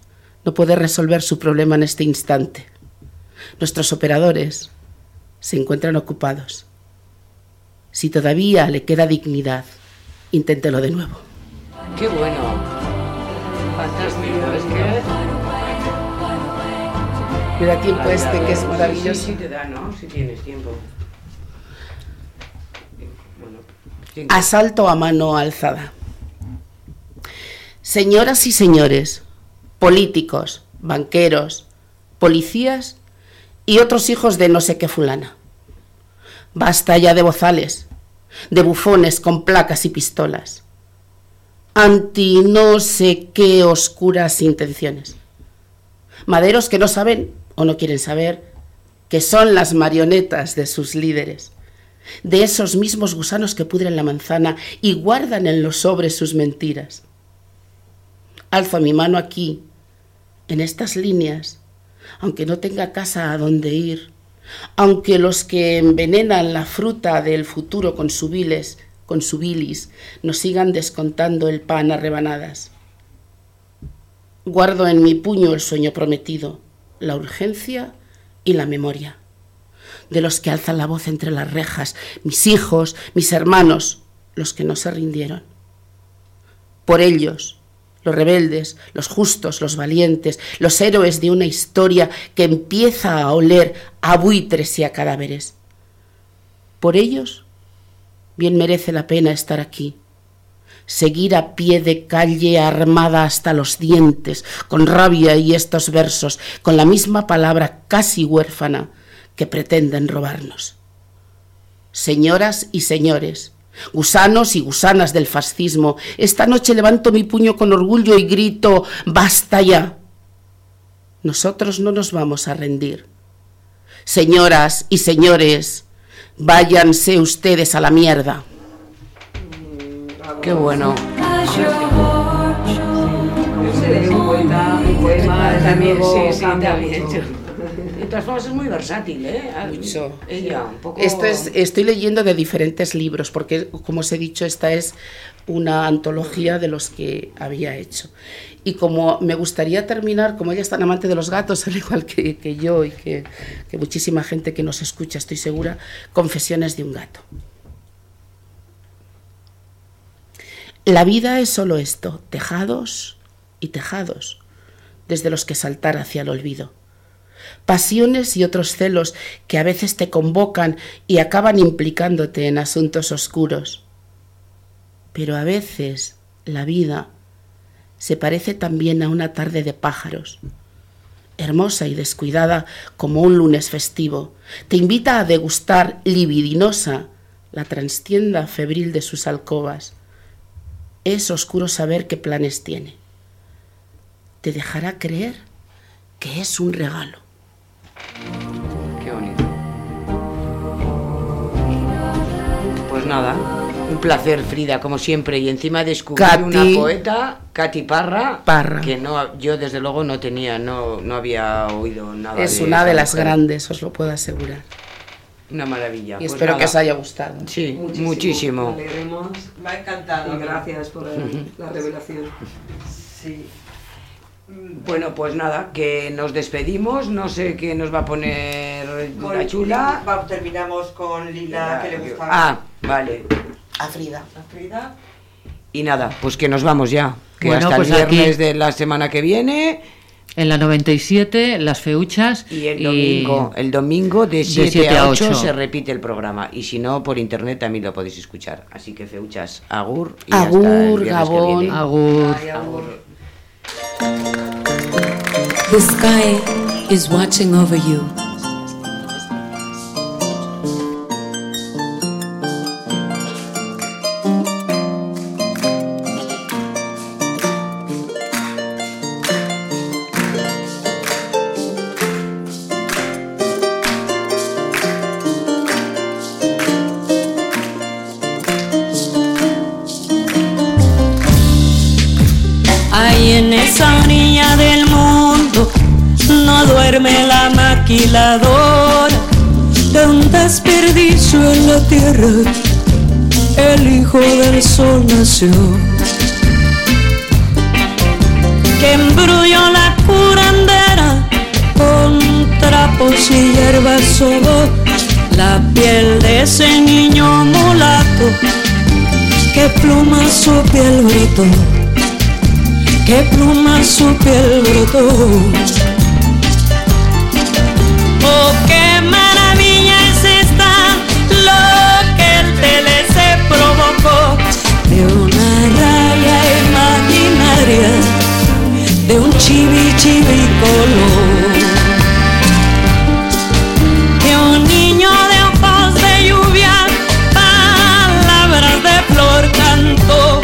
no poder resolver su problema en este instante. Nuestros operadores se encuentran ocupados. Si todavía le queda dignidad, inténtelo de nuevo. Qué bueno. Fantástico. Es que... Me da tiempo este que es maravilloso. Sí, sí te da, ¿no? Si tienes tiempo. Bueno. Asalto a mano alzada. Señoras y señores, políticos, banqueros, policías y otros hijos de no sé qué fulana. Basta ya de bozales, de bufones con placas y pistolas, anti no sé qué oscuras intenciones. Maderos que no saben o no quieren saber que son las marionetas de sus líderes, de esos mismos gusanos que pudren la manzana y guardan en los sobres sus mentiras. Alzo mi mano aquí, en estas líneas, aunque no tenga casa a donde ir, aunque los que envenenan la fruta del futuro con su bilis, con su bilis, nos sigan descontando el pan a rebanadas. Guardo en mi puño el sueño prometido, la urgencia y la memoria. De los que alzan la voz entre las rejas, mis hijos, mis hermanos, los que no se rindieron. Por ellos, los rebeldes, los justos, los valientes, los héroes de una historia que empieza a oler a buitres y a cadáveres. Por ellos, bien merece la pena estar aquí, seguir a pie de calle armada hasta los dientes, con rabia y estos versos, con la misma palabra casi huérfana que pretenden robarnos. Señoras y señores, gusanos y gusanas del fascismo, esta noche levanto mi puño con orgullo y grito, basta ya. Nosotros no nos vamos a rendir. Señoras y señores, váyanse ustedes a la mierda. Qué bueno. también, sí, todas formas es muy versátil, ¿eh? Mucho. Ella, un poco... Esto es, estoy leyendo de diferentes libros, porque como os he dicho, esta es una antología de los que había hecho. Y como me gustaría terminar, como ella es tan amante de los gatos, al igual que, que yo y que, que muchísima gente que nos escucha, estoy segura, Confesiones de un gato. La vida es solo esto, tejados y tejados, desde los que saltar hacia el olvido. Pasiones y otros celos que a veces te convocan y acaban implicándote en asuntos oscuros. Pero a veces la vida se parece también a una tarde de pájaros, hermosa y descuidada como un lunes festivo. Te invita a degustar libidinosa la transtienda febril de sus alcobas. Es oscuro saber qué planes tiene. Te dejará creer que es un regalo. Qué bonito. Pues nada, un placer, Frida, como siempre. Y encima descubrí Katy- una poeta, Katy Parra, Parra. que no, yo desde luego no tenía, no, no había oído nada. Es de una de las mujer. grandes, os lo puedo asegurar. Una maravilla. Y Pues espero nada. que os haya gustado. Sí, muchísimo. Me alegremos. Me ha encantado. Y gracias por la revelación. Sí. Bueno, pues nada, que nos despedimos. No sé qué nos va a poner la chula. Va- terminamos con Lila, que le gusta Ah, vale. A Frida. a Frida. Y nada, pues que nos vamos ya. Que Bueno, hasta pues el viernes aquí- de la semana que viene. En la 97, las feuchas. Y el domingo, el domingo de 7, 7 a a 8, 8. se repite el programa. Y si no, por internet también lo podéis escuchar. Así que feuchas, agur. Y hasta el Agur, viernes Gabón. Agur. The sky is watching over you. Maquiladora un desperdicio en la tierra. El hijo del sol nació. Que embrulló la curandera con trapos y hierbas sobó la piel de ese niño mulato que pluma su piel brotó que pluma su piel brotó. Oh, qué maravilla es esta, lo que el tele se provocó de una raya imaginaria, de un chibi chibi color. Que un niño de ojos de lluvia, palabras de flor cantó.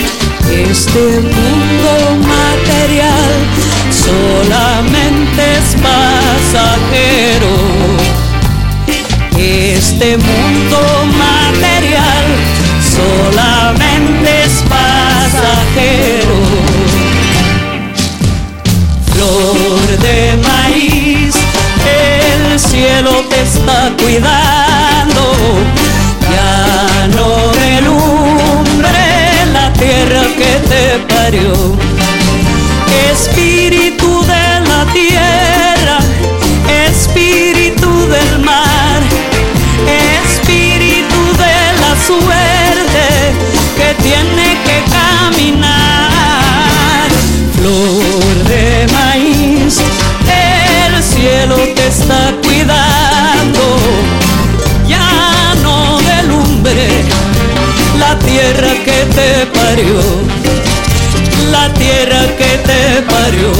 Este mundo material solamente es pasajero. Este mundo material solamente es pasajero. Flor de maíz, el cielo te está cuidando. Ya no relumbre la tierra que te parió. Espíritu tierra, espíritu del mar, espíritu de la suerte que tiene que caminar. Flor de maíz, el cielo te está cuidando. Ya no delumbre la tierra que te parió, la tierra que te parió.